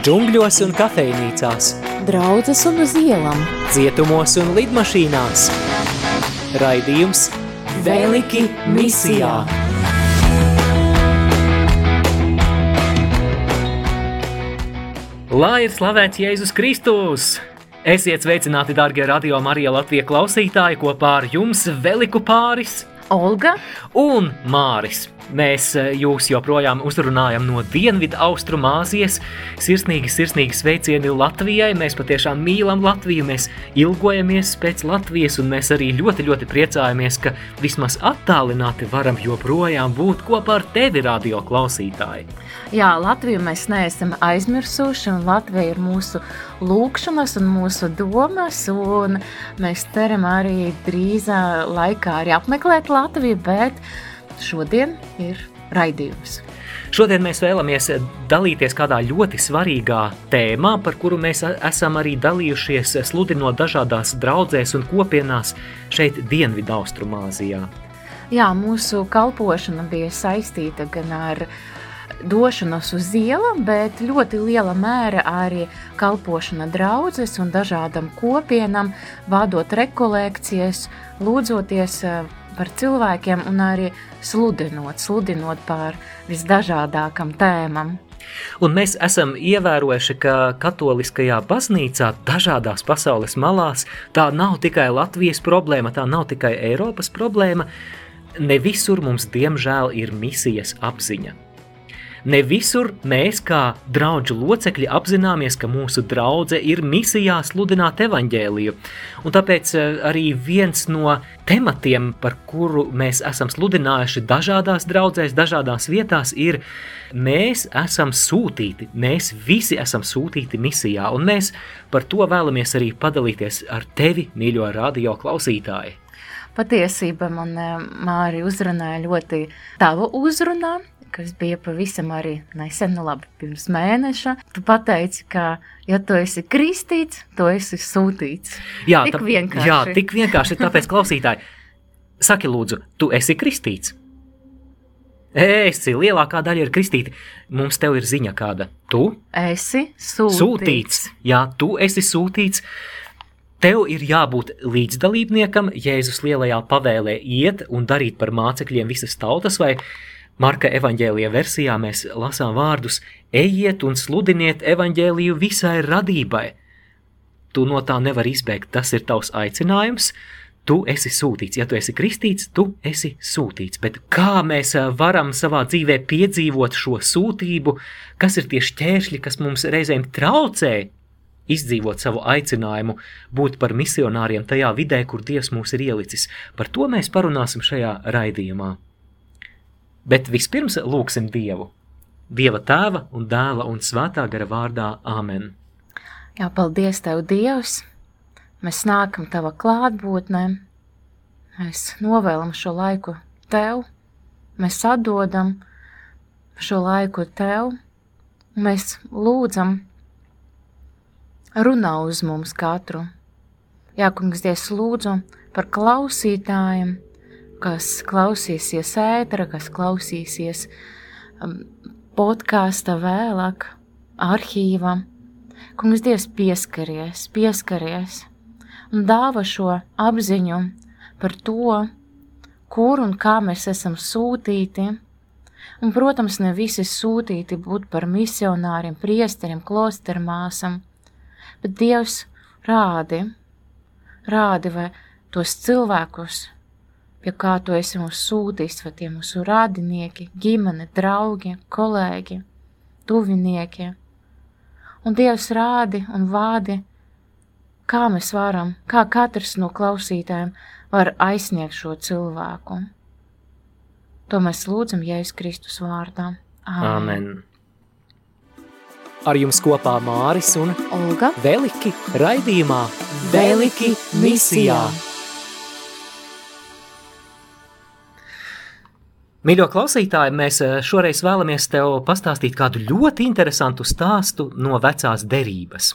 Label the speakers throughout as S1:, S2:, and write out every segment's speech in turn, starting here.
S1: džungļos un kafejnīcās,
S2: draudzes un uz ielām,
S1: cietumos un lidmašīnās. Raidījums Veliki misijā! Lai ir slavēts Jēzus Kristus! Esiet sveicināti, darbie radio Marija Latvijas klausītāji, kopā ar jums Veliku pāris
S2: Olga
S1: un Māris. Mēs eh, jūs joprojām uzrunājam no Dienvidu Austrumāzijas. Sirsnīgi, sirsnīgi sveicieni Latvijai. Mēs patiešām mīlam Latviju, mēs ilgojamies pēc Latvijas, un mēs arī ļoti, ļoti priecājamies, ka vismaz attālināti varam joprojām būt kopā ar tevi, radio klausītāji.
S2: Jā, Latviju mēs neesam aizmirsuši, un Latvija ir mūsu lūkšanas un mūsu domas, un mēs ceram arī drīzā laikā arī apmeklēt Latviju, bet šodien ir raidījums.
S1: Šodien mēs vēlamies dalīties kādā ļoti svarīgā tēmā, par kuru mēs esam arī dalījušies, sludinot dažādās draudzēs un kopienās šeit, Dienvidu-Austrumāzijā.
S2: Jā, mūsu kalpošana bija saistīta gan ar došanos uz ielām, bet ļoti liela mēra arī kalpošana draudzes un dažādam kopienam, vadot rekolekcijas, lūdzoties par cilvēkiem un arī sludinot, sludinot par visdažādākam tēmam.
S1: Un mēs esam ievērojuši, ka katoliskajā baznīcā dažādās pasaules malās tā nav tikai Latvijas problēma, tā nav tikai Eiropas problēma. Ne visur mums, diemžēl, ir misijas apziņa. Ne visur mēs, kā draugu locekļi, apzināmies, ka mūsu draudzene ir misijā sludināt evaņģēliju. Un tāpēc eh, arī viens no tematiem, par kuru mēs esam sludinājuši dažādās draudzēs, dažādās vietās, ir mēs esam sūtīti, mēs visi esam sūtīti misijā, un mēs par to vēlamies arī padalīties ar tevi, mīļo radio klausītāji.
S2: Patiesībā man eh, Māri uzrunāja ļoti tavu uzrunā, kas bija pavisam arī nesen, nu labi, pirms mēneša. Tu pateici, ka, ja tu esi kristīts, tu esi sūtīts.
S1: Jā, tik tā, vienkārši. Jā, tik vienkārši, tāpēc klausītāji, saki lūdzu, tu esi kristīts. Esi lielākā daļa ir kristīti. Mums te ir ziņa kāda. Tu
S2: esi sūtīts.
S1: sūtīts. Jā, tu esi sūtīts. Tev ir jābūt līdzdalībniekam Jēzus lielajā pavēlē iet un darīt par mācekļiem visas tautas, vai Marka evaņģēlija versijā mēs lasām vārdus: Ejiet un sludiniet evaņģēliju visai radībai. Tu no tā nevari izbēgt, tas ir tavs aicinājums. Tu esi sūtīts, ja tu esi kristīts, tu esi sūtīts. Bet kā mēs varam savā dzīvē piedzīvot šo sūtību, kas ir tie šķēršļi, kas mums reizēm traucē izdzīvot savu aicinājumu, būt par misionāriem tajā vidē, kur Dievs mūs ir ielicis. Par to mēs parunāsim šajā raidījumā. Bet vispirms lūksim Dievu. Dieva tēva un dēla un svētā gara vārdā Āmen.
S2: Jā, paldies Tev, Dievs! Mēs nākam Tava klātbūtnē, mēs novēlam šo laiku Tev, mēs atdodam šo laiku Tev, mēs lūdzam, runā uz mums katru. Jā, kungs, Dievs, lūdzu par klausītājiem, kas klausīsies ētera, kas klausīsies um, podkāsta vēlāk, arhīva. Kungs, Dievs, pieskaries, pieskaries un dāva šo apziņu par to, kur un kā mēs esam sūtīti. Un, protams, ne visi sūtīti būt par misionāriem, priesteriem, klostermāsam, bet Dievs rādi, rādi vai tos cilvēkus, pie kā tu esi mūs sūtījis, vai tie mūsu radinieki, ģimene, draugi, kolēģi, tuvinieki. Un Dievs rādi un vādi, kā mēs varam, kā katrs no klausītājiem var aizsniegt šo cilvēku. To mēs lūdzam Jēzus Kristus vārdā.
S1: Āmen. Amen. Ar jums kopā Māris un
S2: Olga
S1: Veliki raidījumā Veliki misijā. misijā. Mīļo klausītāji, mēs eh, šoreiz vēlamies tev pastāstīt kādu ļoti interesantu stāstu no vecās derības.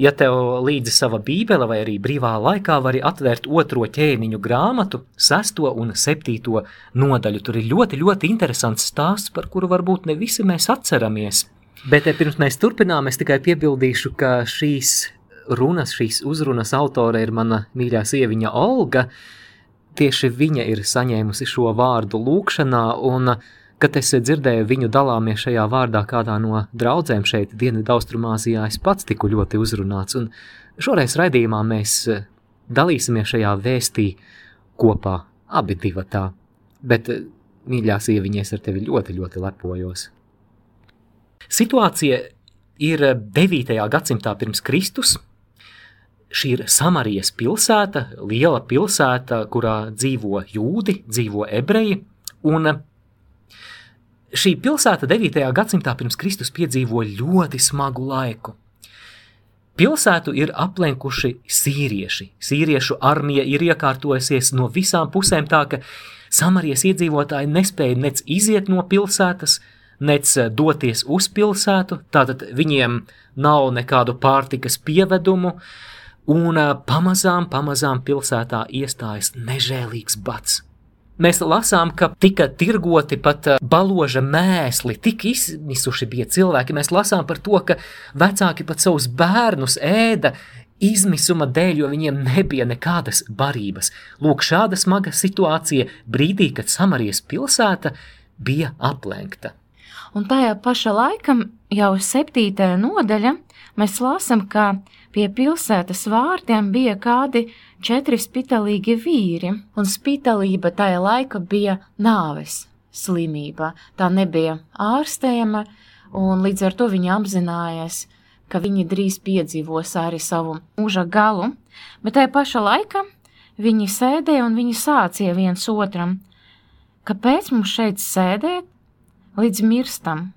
S1: Ja tev līdzi sava bībele vai arī brīvā laikā vari atvērt otro ķēniņu grāmatu, sesto un septīto nodaļu, tur ir ļoti, ļoti interesants stāsts, par kuru varbūt ne visi mēs atceramies. Bet pirms mēs turpinām, es tikai piebildīšu, ka šīs runas, šīs uzrunas autore ir mana mīļā sieviņa Olga. Tieši viņa ir saņēmusi šo vārdu lūkšanā, un kad es dzirdēju viņu dalāmies šajā vārdā kādā no draudzēm šeit, Dienvidaustrumāzijā, es pats tiku ļoti uzrunāts, un šoreiz raidījumā mēs dalīsimies šajā vēstī kopā, abi divatā. Bet, mīļā sieviņa, es ar tevi ļoti, ļoti lepojos. Situācija ir 9. gadsimtā pirms Kristus. Šī ir Samarijas pilsēta, liela pilsēta, kurā dzīvo jūdi, dzīvo ebreji, un šī pilsēta 9. gadsimtā pirms Kristus piedzīvo ļoti smagu laiku. Pilsētu ir aplenkuši sīrieši. Sīriešu armija ir iekārtojusies no visām pusēm tā, ka Samarijas iedzīvotāji nespēja nec iziet no pilsētas, nec doties uz pilsētu, tātad viņiem nav nekādu pārtikas pievedumu, un pamazām, pamazām pilsētā iestājas nežēlīgs bats. Mēs lasām, ka tika tirgoti pat baloža mēsli, tik izmisuši bija cilvēki. Mēs lasām par to, ka vecāki pat savus bērnus ēda izmisuma dēļ, jo viņiem nebija nekādas barības. Lūk, šāda smaga situācija brīdī, kad Samarijas pilsēta bija aplenkta.
S2: Un tajā pašā laikā, jau septītajā nodaļa, mēs lasām, ka pie pilsētas vārtiem bija kādi četri spitalīgi vīri, un spitalība tajā laika bija nāves slimība. Tā nebija ārstējama, un līdz ar to viņi apzinājās, ka viņi drīz piedzīvos arī savu mūža galu, bet tajā pašā laikā viņi sēdēja un viņi sācīja viens otram, kāpēc mums šeit sēdēt līdz mirstam,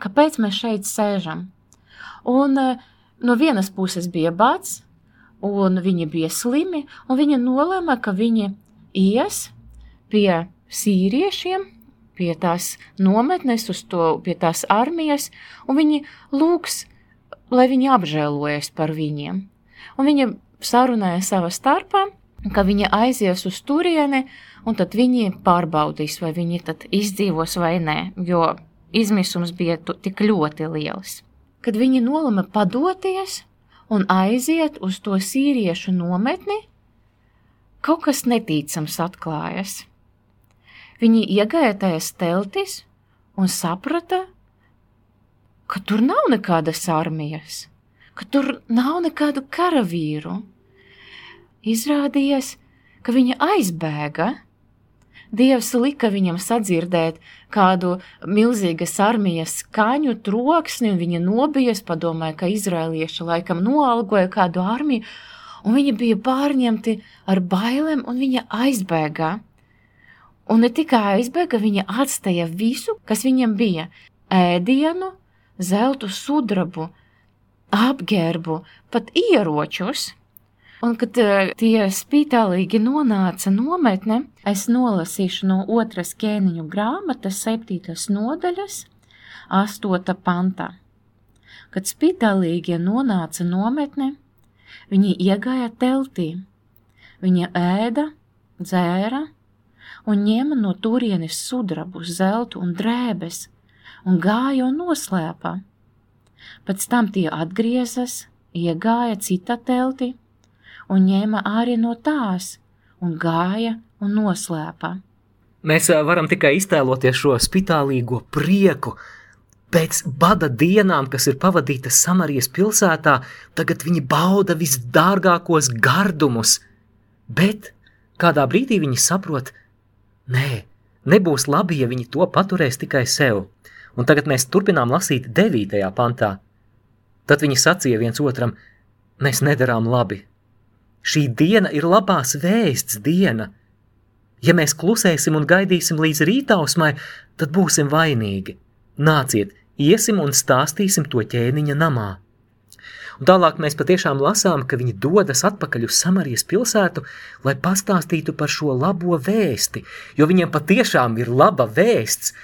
S2: kāpēc mēs šeit sēžam. Un uh, no vienas puses bija bats, un viņi bija slimi, un viņa nolēma, ka viņi ies pie sīriešiem, pie tās nometnes, uz to, pie tās armijas, un viņi lūgs, lai viņi apžēlojas par viņiem. Un viņa sarunāja savā starpā, ka viņa aizies uz turieni, un tad viņi pārbaudīs, vai viņi tad izdzīvos vai nē, jo izmisums bija tik ļoti liels. Kad viņi nolēma padoties, un aiziet uz to sīriešu nometni, kaut kas neticams atklājas. Viņi iegāja tajās teltis un saprata, ka tur nav nekādas armijas, ka tur nav nekādu karavīru. Izrādījās, ka viņa aizbēga Dievs lika viņam sadzirdēt kādu milzīgas armijas skaņu troksni, un viņa nobijies, padomāja, ka izrēlieši laikam noalgoja kādu armiju, un viņa bija pārņemti ar bailēm, un viņa aizbēgā. Un ne tikai aizbēga, viņa atstāja visu, kas viņam bija - ēdienu, zeltu sudrabu, apģērbu, pat ieročus – Un, kad uh, tie spītālīgi nonāca nometne, es nolasīšu no otras ķēniņu grāmatas, septītas nodaļas, astota pantā. Kad spītālīgie nonāca nometne, viņi iegāja teltī, viņa ēda, dzēra un ņēma no turienes sudrabu, zeltu un drēbes un gāja un noslēpa. Pēc tam tie atgriezas, iegāja cita teltī un ņēma arī no tās, un gāja un noslēpa.
S1: Mēs varam tikai iztēloties šo spitālīgo prieku. Pēc bada dienām, kas ir pavadītas Samarijas pilsētā, tagad viņi bauda visdārgākos gardumus, bet kādā brīdī viņi saprot, nē, nebūs labi, ja viņi to paturēs tikai sev. Un tagad mēs turpinām lasīt 9. pantā. Tad viņi sacīja viens otram: Mēs nedarām labi, Šī diena ir labās vēsts diena. Ja mēs klusēsim un gaidīsim līdz rītausmai, tad būsim vainīgi. Nāciet, iesim un stāstīsim to ķēniņa namā. Un tālāk mēs patiešām lasām, ka viņi dodas atpakaļ uz Samarijas pilsētu, lai pastāstītu par šo labo vēsti, jo viņiem patiešām ir laba vēsts.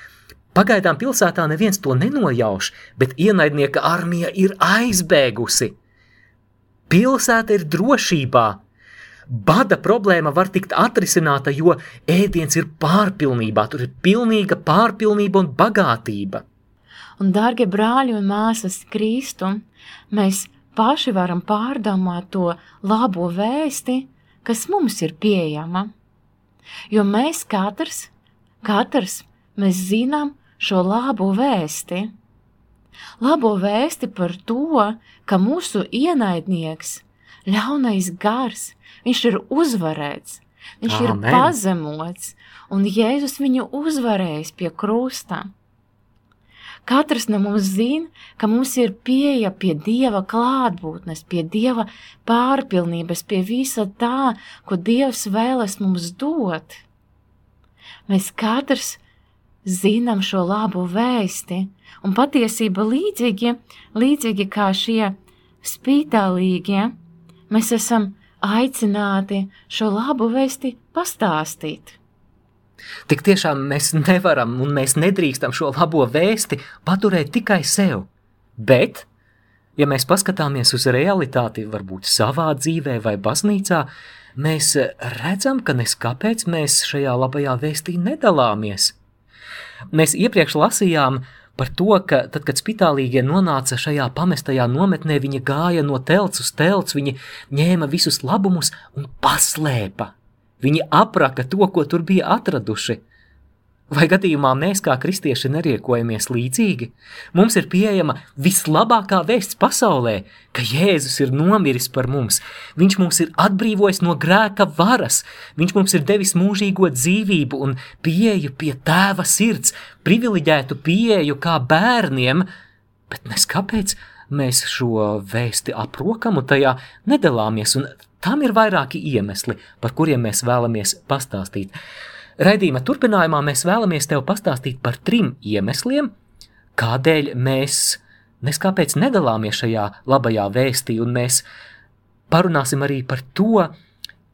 S1: Pagaidām pilsētā neviens to nenojauš, bet ienaidnieka armija ir aizbēgusi. Pilsēta ir drošībā. Bada problēma var tikt atrisināta, jo ēdiens ir pārpilnībā, tur ir pilnīga pārpilnība un bagātība.
S2: Un, darbie brāļi un māsas, Kristu, mēs paši varam pārdomāt to labo vēsti, kas mums ir pieejama. Jo mēs katrs, katrs, mēs zinām šo labo vēsti. Labo vēsti par to, ka mūsu ienaidnieks, ļaunais gars, viņš ir uzvarēts, viņš Amen. ir pazemots, un Jēzus viņu uzvarējis pie krusta. Katrs no mums zina, ka mums ir pieeja pie Dieva klātbūtnes, pie Dieva pārpilnības, pie visa tā, ko Dievs vēlas mums dot. Mēs katrs zinām šo labo vēsti, un patiesība līdzīgi, līdzīgi kā šie spītālīgie, mēs esam aicināti šo labu vēsti pastāstīt.
S1: Tik tiešām mēs nevaram un mēs nedrīkstam šo labo vēsti paturēt tikai sev. Bet, ja mēs paskatāmies uz realitāti, varbūt savā dzīvē vai baznīcā, mēs redzam, ka neskapēc mēs šajā labajā vēstī nedalāmies. Mēs iepriekš lasījām par to, ka tad, kad spitālīgie nonāca šajā pamestajā nometnē, viņi gāja no telts uz telts, viņi ņēma visus labumus un paslēpa Viņi apraka to, ko tur bija atraduši. Vai gadījumā mēs, kā kristieši, neriekojamies līdzīgi? Mums ir pieejama vislabākā vēsts pasaulē, ka Jēzus ir nomiris par mums. Viņš mūs ir atbrīvojis no grēka varas, viņš mums ir devis mūžīgo dzīvību un pieeju pie tēva sirds, privileģētu pieeju kā bērniem, bet nes kāpēc mēs šo vēsti aprokam un tajā nedalāmies un Tam ir vairāki iemesli, par kuriem mēs vēlamies pastāstīt. Raidījuma turpinājumā mēs vēlamies tev pastāstīt par trim iemesliem, kādēļ mēs neskāpēc nedalāmies šajā labajā vēstī, un mēs parunāsim arī par to,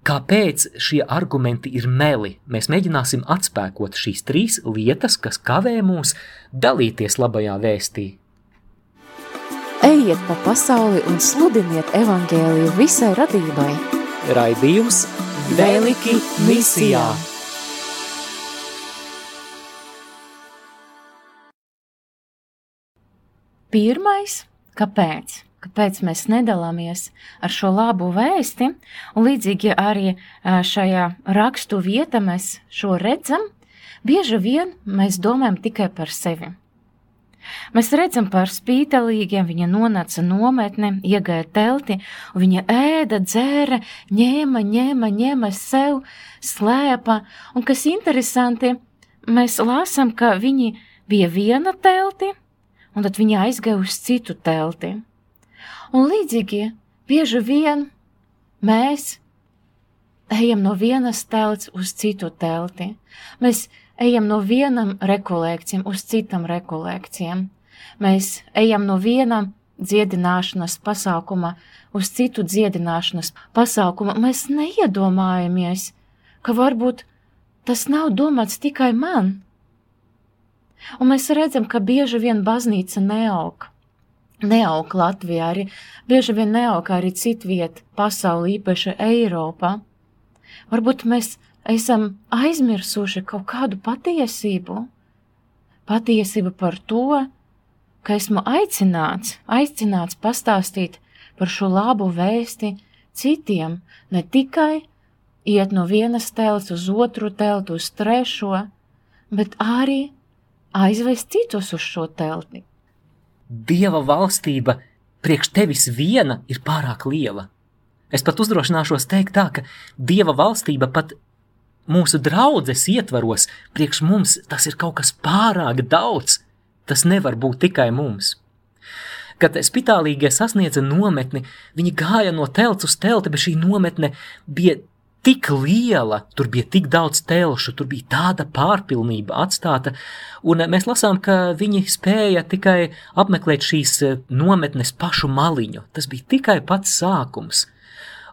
S1: kāpēc šie argumenti ir meli. Mēs mēģināsim atspēkot šīs trīs lietas, kas kavē mūs dalīties labajā vēstī.
S2: Ejiet pa pasauli un sludiniet evaņģēliju visai radībai.
S1: Raidījums Veliki misijā!
S2: Pirmais, kāpēc? Kāpēc mēs nedalāmies ar šo labu vēsti, un līdzīgi arī šajā rakstu vietā mēs šo redzam, bieži vien mēs domājam tikai par sevi. Mēs redzam par spītelīgiem, viņa nonāca nometne, iegāja telti, un viņa ēda, dzēra, ņēma, ņēma, ņēma sev, slēpa, un kas interesanti, mēs lasām, ka viņi bija viena telti, un tad viņi aizgāja uz citu telti. Un līdzīgi bieži vien mēs ejam no vienas telts uz citu telti. Mēs ejam no vienam rekolekcijam uz citam rekolekcijam. Mēs ejam no viena dziedināšanas pasākuma uz citu dziedināšanas pasākumu. Mēs neiedomājamies, ka varbūt tas nav domāts tikai man. Un mēs redzam, ka bieži vien baznīca neaug. Neaug Latvijā, arī bieži vien neaug arī citviet pasaulē, īpaši Eiropā. Varbūt mēs esam aizmirsuši kaut kādu patiesību, patiesību par to, ka esmu aicināts, aicināts pastāstīt par šo labu vēsti citiem, ne tikai iet no vienas telts uz otru teltu, uz trešo, bet arī aizvest citus uz šo telti.
S1: Dieva valstība priekš tevis viena ir pārāk liela. Es pat uzdrošināšos teikt tā, ka Dieva valstība pat mūsu draudzes ietvaros, priekš mums tas ir kaut kas pārāk daudz. Tas nevar būt tikai mums. Kad spitālīgie sasniedza nometni, viņi gāja no telts uz telti, bet šī nometne bija tik liela, tur bija tik daudz telšu, tur bija tāda pārpilnība atstāta, un mēs lasām, ka viņi spēja tikai apmeklēt šīs nometnes pašu maliņu. Tas bija tikai pats sākums –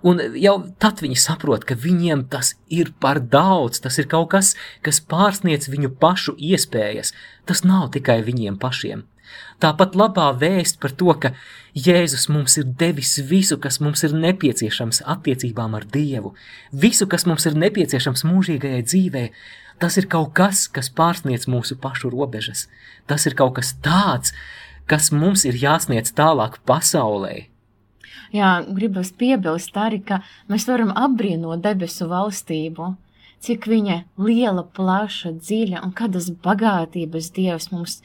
S1: Un jau tad viņi saprot, ka viņiem tas ir par daudz, tas ir kaut kas, kas pārsniedz viņu pašu iespējas. Tas nav tikai viņiem pašiem. Tāpat labā vēst par to, ka Jēzus mums ir devis visu, kas mums ir nepieciešams attiecībām ar Dievu, visu, kas mums ir nepieciešams mūžīgajai dzīvē, tas ir kaut kas, kas pārsniedz mūsu pašu robežas. Tas ir kaut kas tāds, kas mums ir jāsniedz tālāk pasaulē.
S2: Jā, gribas piebilst arī, ka mēs varam apbrīnot debesu valstību, cik viņa liela, plaša, dziļa un kādas bagātības Dievs mums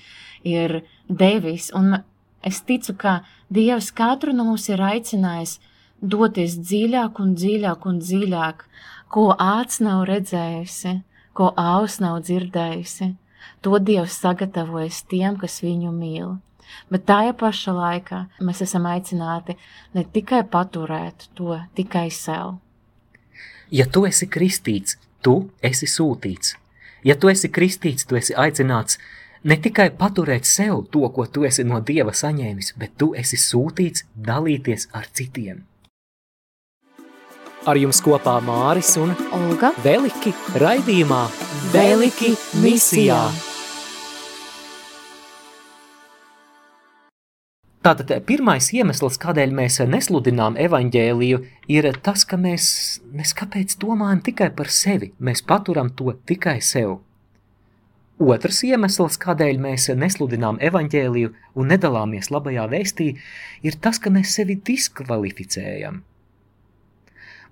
S2: ir devis. Un es ticu, ka Dievs katru no mums ir aicinājis doties dziļāk un dziļāk un dziļāk, ko āts nav redzējusi, ko aus nav dzirdējusi. To Dievs sagatavojas tiem, kas viņu mīl. Bet tajā pašā laikā mēs esam aicināti ne tikai paturēt to tikai sev.
S1: Ja tu esi kristīts, tu esi sūtīts. Ja tu esi kristīts, tu esi aicināts ne tikai paturēt sev to, ko tu esi no Dieva saņēmis, bet tu esi sūtīts dalīties ar citiem. Ar jums kopā Māris un
S2: Olga
S1: Veliki raidījumā
S2: Veliki misijā.
S1: Tātad pirmais iemesls, kādēļ mēs nesludinām evaņģēliju, ir tas, ka mēs neskapēc domājam tikai par sevi, mēs paturam to tikai sev. Otrs iemesls, kādēļ mēs nesludinām evaņģēliju un nedalāmies labajā vēstī, ir tas, ka mēs sevi diskvalificējam.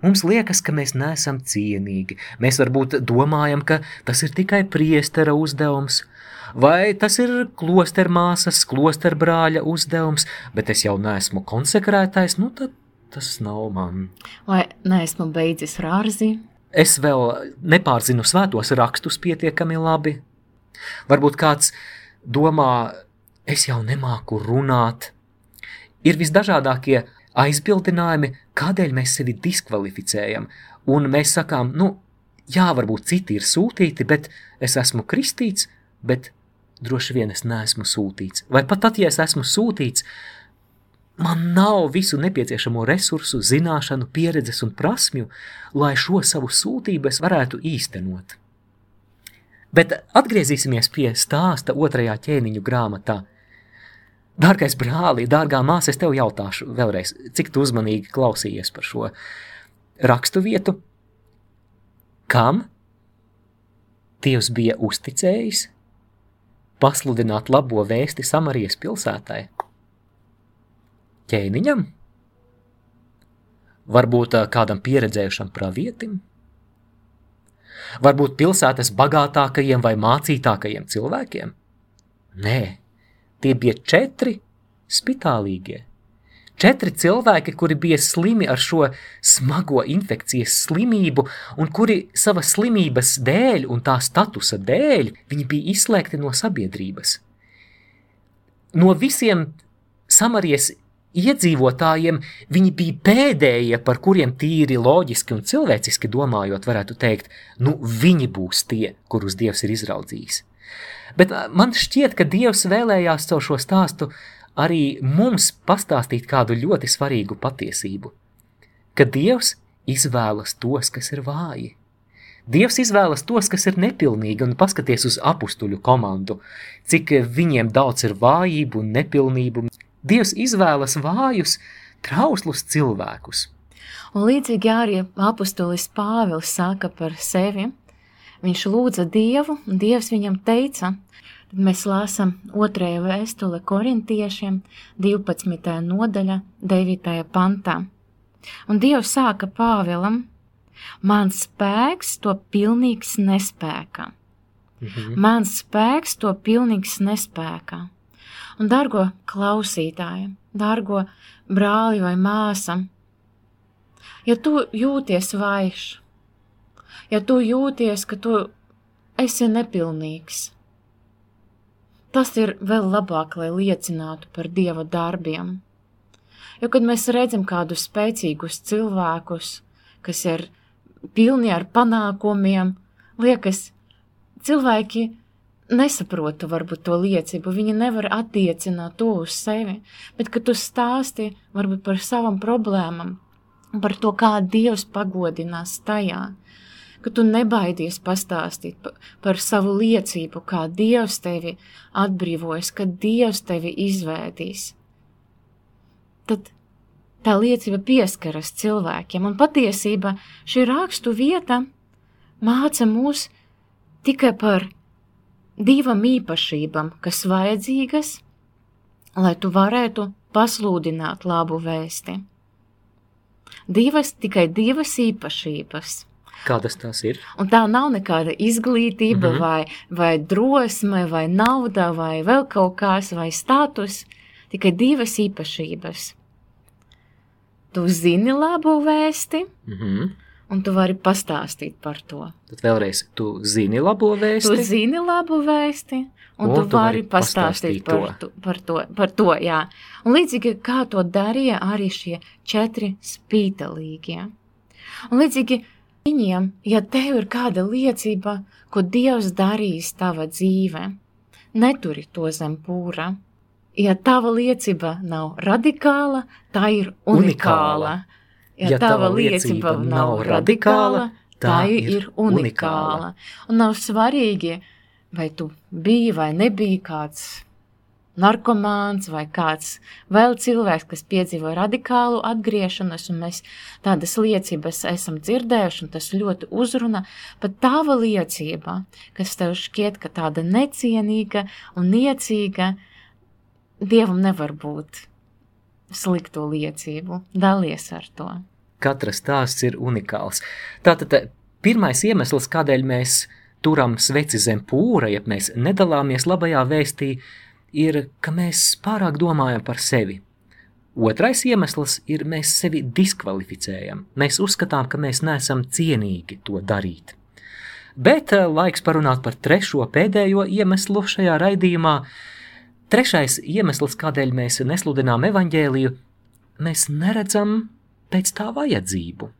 S1: Mums liekas, ka mēs neesam cienīgi. Mēs varbūt domājam, ka tas ir tikai priestera uzdevums – vai tas ir klostermāsas, klosterbrāļa uzdevums, bet es jau neesmu konsekrētais, nu tad tas nav man.
S2: Vai neesmu beidzis rārzi?
S1: Es vēl nepārzinu svētos rakstus pietiekami labi. Varbūt kāds domā, es jau nemāku runāt. Ir visdažādākie aizbildinājumi, kādēļ mēs sevi diskvalificējam. Un mēs sakām, nu, jā, varbūt citi ir sūtīti, bet es esmu kristīts, bet droši vien es neesmu sūtīts. Vai pat tad, ja es esmu sūtīts, man nav visu nepieciešamo resursu, zināšanu, pieredzes un prasmju, lai šo savu sūtību es varētu īstenot. Bet atgriezīsimies pie stāsta otrajā ķēniņu grāmatā. Dārgais brāli, dārgā māsa, es tev jautāšu vēlreiz, cik tu uzmanīgi klausījies par šo rakstu vietu? Kam Dievs bija uzticējis pasludināt labo vēsti Samarijas pilsētai? Ķēniņam? Varbūt kādam pieredzējušam pravietim? Varbūt pilsētas bagātākajiem vai mācītākajiem cilvēkiem? Nē, tie bija četri spitālīgie Četri cilvēki, kuri bija slimi ar šo smago infekcijas slimību, un kuri savas slimības dēļ un tā statusa dēļ, bija izslēgti no sabiedrības. No visiem Samarijas iedzīvotājiem viņi bija pēdējie, par kuriem tīri loģiski un cilvēciski domājot, varētu teikt, nu viņi būs tie, kurus Dievs ir izraudzījis. Bet man šķiet, ka Dievs vēlējās caur šo stāstu arī mums pastāstīt kādu ļoti svarīgu patiesību, ka Dievs izvēlas tos, kas ir vāji. Dievs izvēlas tos, kas ir nepilnīgi, un paskaties uz apstuļu komandu, cik viņiem daudz ir vājību un nepilnību. Dievs izvēlas vājus, trauslus cilvēkus.
S2: Un līdzīgi arī apustulis Pāvils saka par sevi. Viņš lūdza Dievu, un Dievs viņam teica – Tad mēs lasām otrajā vēstule korintiešiem, 12. nodaļa, 9. pantā. Un Dievs sāka Pāvēlam, mans spēks to pilnīgs nespēkā. Mhm. Mans spēks to pilnīgs nespēkā. Un, dargo klausītāji, dargo brāli vai māsa, ja tu jūties vājš, ja tu jūties, ka tu esi nepilnīgs, Tas ir vēl labāk, lai liecinātu par Dieva darbiem. Jo, kad mēs redzam kādus spēcīgus cilvēkus, kas ir pilni ar panākumiem, liekas, cilvēki nesaprota varbūt to liecību, viņi nevar attiecināt to uz sevi, bet, kad tu stāsti varbūt par savam problēmam, par to, kā Dievs pagodinās tajā, ka tu nebaidies pastāstīt par, savu liecību, kā Dievs tevi atbrīvojas, ka Dievs tevi izvētīs. Tad tā liecība pieskaras cilvēkiem, un patiesība šī rakstu vieta māca mūs tikai par divām īpašībām, kas vajadzīgas, lai tu varētu pasludināt labu vēsti. Divas, tikai divas īpašības.
S1: Kādas tās ir?
S2: Un tā nav nekāda izglītība, mm. -hmm. vai, vai drosme, vai nauda, vai vēl kaut kas, vai status. Tikai divas īpašības. Tu zini labu vēsti,
S1: Mhm.
S2: Un tu vari pastāstīt par to.
S1: Tad vēlreiz, tu zini labo
S2: Tu
S1: vēsti.
S2: zini labu vēsti, un,
S1: Un
S2: tu,
S1: tu
S2: tu vari pastāstīt
S1: pastāstīt
S2: par to. Par to, par to jā. Un līdzīgi kā to darīja arī šie četri spītalīgie. Un līdzīgi viņiem, ja tev ir kāda liecība, ko Dievs darīs tava dzīve, neturi to zem pūra. Ja tava liecība nav radikāla, tā ir unikāla. Ja, ja tava liecība nav radikāla, tā ir unikāla. Un nav svarīgi, vai tu biji vai nebija kāds narkomāns vai kāds vēl cilvēks, kas piedzīvo radikālu atgriešanos, un mēs tādas liecības esam dzirdējuši, un tas ļoti uzrunā. Pat tava liecība, kas tev šķiet, ka tāda necienīga un niecīga, Dievam nevar būt slikto liecību. Dalies ar to.
S1: Katrs stāsts ir unikāls. Tātad eh, pirmais iemesls, kādēļ mēs turam sveci zem pūra, ja mēs nedalāmies labajā vēstī, ir, ka mēs pārāk domājam par sevi. Otrais iemesls ir, mēs sevi diskvalificējam. Mēs uzskatām, ka mēs neesam cienīgi to darīt. Bet eh, laiks parunāt par trešo pēdējo iemeslu šajā raidījumā. Trešais iemesls, kādēļ mēs nesludinām evaņģēliju, mēs neredzam pēc tā vajadzību.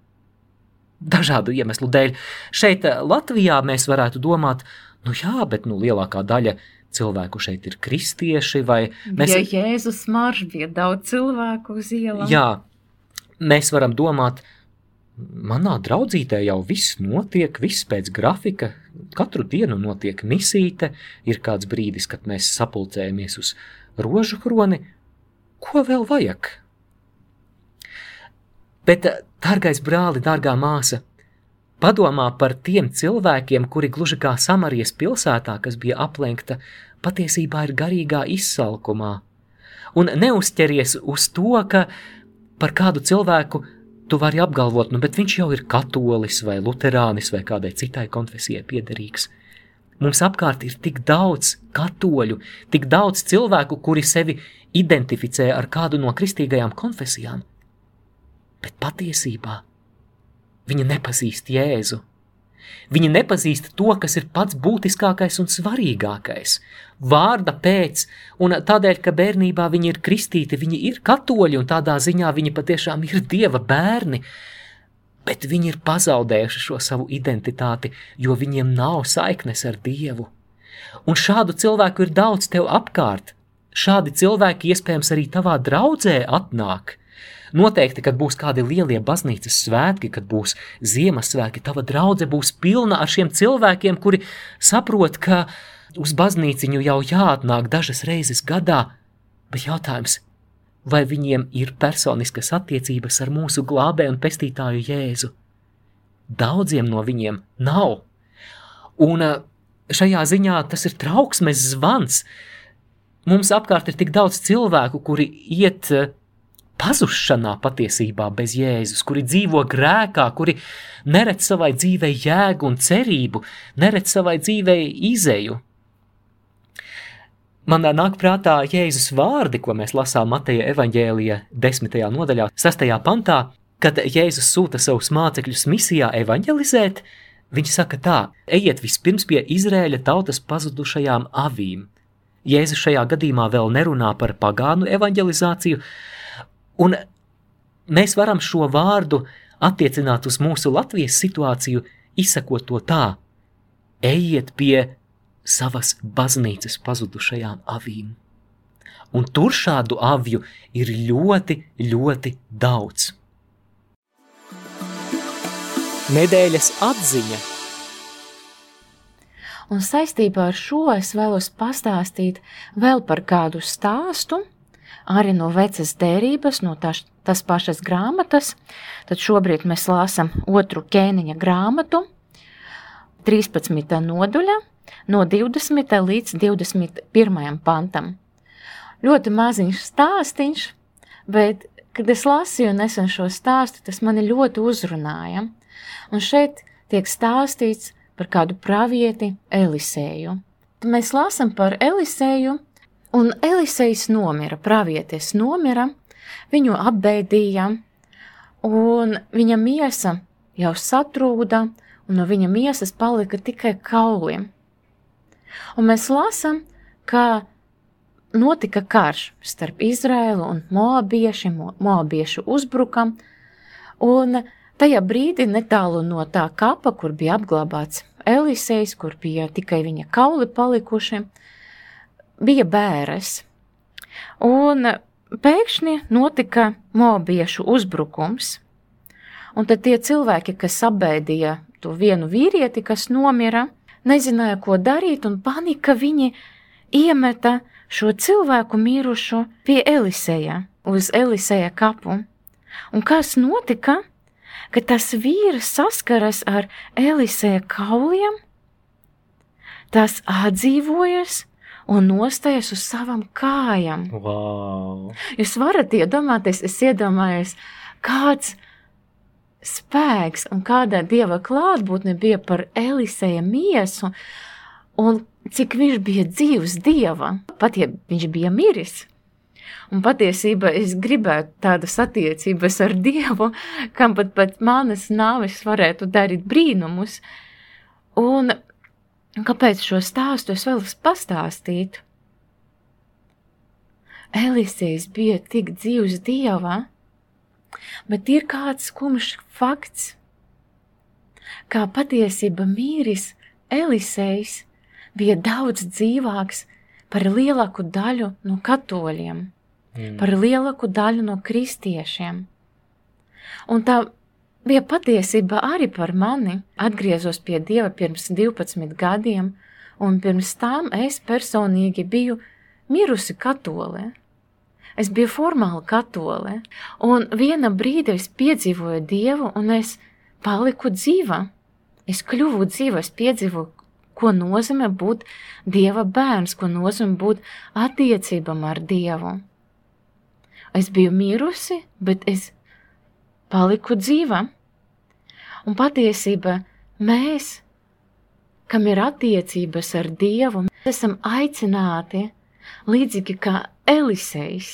S1: Dažādu iemeslu dēļ. Šeit, eh, Latvijā, mēs varētu domāt, nu jā, bet nu, lielākā daļa cilvēku šeit ir kristieši, vai
S2: Mēs... Ja Jēzus marš bija daudz cilvēku uz ielām,
S1: jā, mēs varam domāt, manā draudzītē jau viss notiek, viss pēc grafika, katru dienu notiek misīte, ir kāds brīdis, kad mēs sapulcējamies uz rožu kroni, ko vēl vajag? Bet, dārgais brāli, dārgā māsa, padomā par tiem cilvēkiem, kuri gluži kā Samarijas pilsētā, kas bija aplenkta, patiesībā ir garīgā izsalkumā. Un neuzķeries uz to, ka par kādu cilvēku tu vari apgalvot, nu, bet viņš jau ir katolis vai luterānis vai kādai citai konfesijai piederīgs. Mums apkārt ir tik daudz katoļu, tik daudz cilvēku, kuri sevi identificē ar kādu no kristīgajām konfesijām, bet patiesībā viņi nepazīst Jēzu. Viņi nepazīst to, kas ir pats būtiskākais un svarīgākais. Vārda pēc, un tādēļ, ka bērnībā viņi ir kristīti, viņi ir katoļi, un tādā ziņā viņi patiešām ir dieva bērni, bet viņi ir pazaudējuši šo savu identitāti, jo viņiem nav saiknes ar dievu. Un šādu cilvēku ir daudz tev apkārt. Šādi cilvēki iespējams arī tavā draudzē atnāk. Noteikti, kad būs kādi lielie baznīcas svētki, kad būs Ziemassvētki, tava draudzene būs pilna ar šiem cilvēkiem, kuri saprot, ka uz baznīciņu jau jāatnāk dažas reizes gadā, bet jautājums, vai viņiem ir personiskas attiecības ar mūsu glābēju un pestītāju Jēzu? Daudziem no viņiem nav. Un eh, šajā ziņā tas ir trauksmes zvans. Mums apkārt ir tik daudz cilvēku, kuri iet eh, pazušanā patiesībā bez Jēzus, kuri dzīvo grēkā, kuri neredz savai dzīvei jēgu un cerību, neredz savai dzīvei izēju. Man nāk prātā Jēzus vārdi, ko mēs lasām Mateja evaņģēlija desmitajā nodaļā, sastajā pantā, kad Jēzus sūta savus mācekļus misijā evaņģelizēt, viņš saka tā, ejiet vispirms pie Izrēļa tautas pazudušajām avīm. Jēzus šajā gadījumā vēl nerunā par pagānu evaņģelizāciju, Un mēs varam šo vārdu attiecināt uz mūsu Latvijas situāciju, izsakot to tā: ejiet pie savas baznīcas pazudušajām avīm. Un tur šādu avju ir ļoti, ļoti daudz. Nedēļas atziņa.
S2: Un saistībā ar šo es vēlos pastāstīt vēl par kādu stāstu, arī no vecas derības, no tās, tas pašas grāmatas. Tad šobrīd mēs lasām otru ķēniņa grāmatu. 13. nodaļa, no 20. līdz 21. pantam. Ļoti maziņš stāstīns, bet, kad es lasīju nesen šo stāstu, tas mani ļoti uzrunāja. Un šeit tiek stāstīts par kādu pravieti Elisēju. Mēs lasām par Elisēju, un Elisējs nomira, pravietis nomira, viņu apbēdīja, un viņa miesa jau satrūda, un no viņa miesas palika tikai kauli. Un mēs lasām, ka notika karš starp Izraēlu un Moabiešiem, Moabiešu uzbrukam, un tajā brīdī netālu no tā kapa, kur bija apglabāts Elisejs, kur bija tikai viņa kauli palikuši, bija bēres. Un pēkšņi notika Moabiešu uzbrukums, un tad tie cilvēki, kas abēdīja to vienu vīrieti, kas nomira, nezināja, ko darīt, un panika viņi iemeta šo cilvēku mirušo pie Eliseja, uz Eliseja kapu. Un kas notika? Ka tas vīrs saskaras ar Eliseja kauliem, tas atdzīvojas un nostājas uz savām kājām.
S1: Wow.
S2: Jūs varat iedomāties, es iedomājos, kāds spēks un kāda dieva klātbūtne bija par Eliseja miesu, un cik viņš bija dzīvs dieva, pat ja viņš bija miris. Un patiesībā es gribētu tādas attiecības ar Dievu, kam pat pat manas nāves varētu darīt brīnumus. Un kāpēc šo stāstu es vēlos pastāstīt? Elisejs bija tik dzīvs Dievā, bet ir kāds skumjš fakts, kā patiesība mīris Elisejs bija daudz dzīvāks par lielāku daļu no katoļiem, mm. par lielāku daļu no kristiešiem. Un tā bija patiesība arī par mani. Atgriezos pie Dieva pirms 12 gadiem, un pirms tam es personīgi biju mirusi katolē. Es biju formāli katolē, un viena brīdi es piedzīvoju Dievu, un es paliku dzīva. Es kļuvu dzīva, es piedzīvoju ko nozīmē būt Dieva bērns, ko nozīmē būt attiecībam ar Dievu. Es biju mirusi, bet es paliku dzīva. Un patiesībā mēs, kam ir attiecības ar Dievu, esam aicināti līdzīgi kā Elisejs,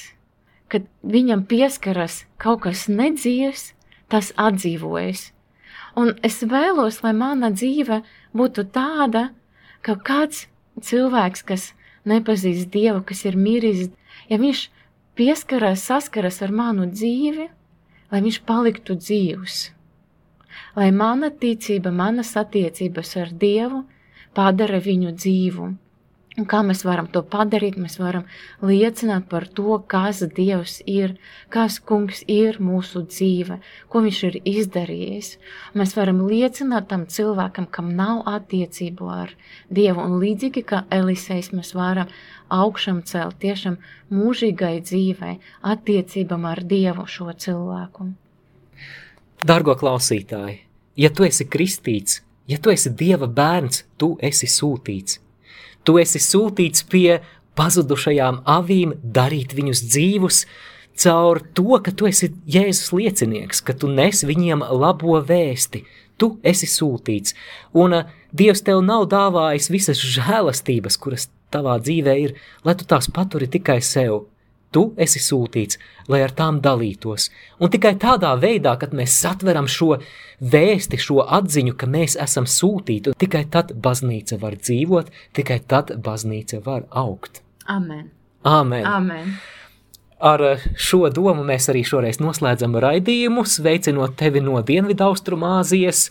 S2: kad viņam pieskaras kaut kas nedzīvs, tas atdzīvojas. Un es vēlos, lai mana dzīve būtu tāda, ka kāds cilvēks, kas nepazīst Dievu, kas ir miris, ja viņš pieskarās, saskaras ar manu dzīvi, lai viņš paliktu dzīvs. Lai mana ticība, manas attiecības ar Dievu padara viņu dzīvu. Un kā mēs varam to padarīt? Mēs varam liecināt par to, kas Dievs ir, kas Kungs ir mūsu dzīve, ko Viņš ir izdarījis. Mēs varam liecināt tam cilvēkam, kam nav attiecību ar Dievu, un līdzīgi kā Elisejs, mēs varam augšām celt tiešām mūžīgai dzīvei, attiecībam ar Dievu šo cilvēku.
S1: Dargo klausītāji, ja tu esi kristīts, ja tu esi Dieva bērns, tu esi sūtīts Tu esi sūtīts pie pazudušajām avīm, darīt viņus dzīvus, caur to, ka tu esi Jēzus liecinieks, ka tu nes viņiem labo vēsti. Tu esi sūtīts, un uh, Dievs tev nav dāvājis visas žēlastības, kuras tavā dzīvē ir, lai tu tās paturi tikai sev. Tu esi sūtīts, lai ar tām dalītos. Un tikai tādā veidā, kad mēs satveram šo vēsti, šo atziņu, ka mēs esam sūtīti, tikai tad baznīca var dzīvot, tikai tad baznīca var augt.
S2: Amen.
S1: Amen.
S2: Amen.
S1: Ar šo domu mēs arī šoreiz noslēdzam raidījumu, sveicinot tevi no Dienvidaustrumāzijas.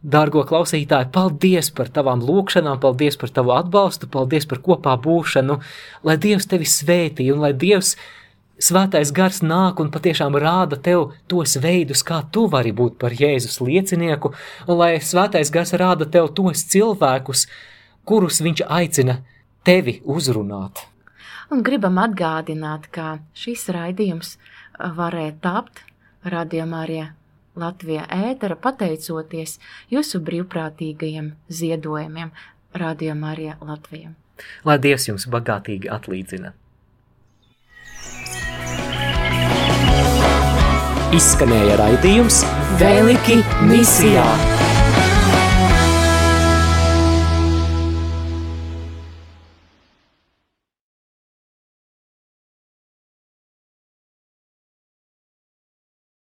S1: Dārgo klausītāji, paldies par tavām lūgšanām, paldies par tavu atbalstu, paldies par kopā būšanu, lai Dievs tevi svētī un lai Dievs svētais gars nāk un patiešām rāda tev tos veidus, kā tu vari būt par Jēzus liecinieku, un lai svētais gars rāda tev tos cilvēkus, kurus viņš aicina tevi uzrunāt.
S2: Un gribam atgādināt, ka šis raidījums varēja tapt arī Latvijā ētera pateicoties jūsu brīvprātīgajiem ziedojumiem Radio Marija Latvijā.
S1: Lai Dievs jums bagātīgi atlīdzina. Izskanēja raidījums Vēliki misijā!